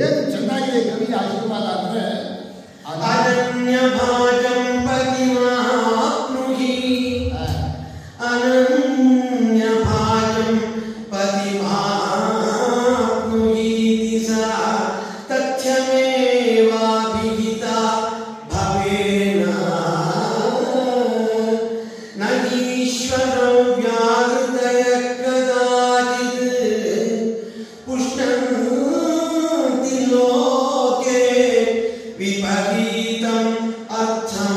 ये ಚೆನ್ನಾಗಿದೆ ಕವಿ ಆಶೀರ್ವಾದ ಅಂದ್ರೆ ಅನನ್ಯ ಭಾಜಂ ಪತಿಮಾಪ್ನುಹಿ ಅನನ್ಯ ಭಾಜಂ ಪತಿಮಾಪ್ನುಹಿ ದಿಸಾ ತಥ್ಯಮೇವಾಭಿಹಿತ ಭವೇನ विपरीतम् अच्छा